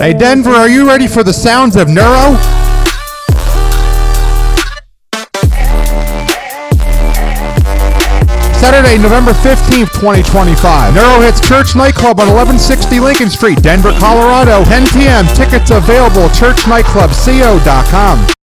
Hey, Denver, are you ready for the sounds of Neuro? Saturday, November 15th, 2025. Neuro hits Church Nightclub on 1160 Lincoln Street, Denver, Colorado. 10 p.m. Tickets available. ChurchNightclubCO.com.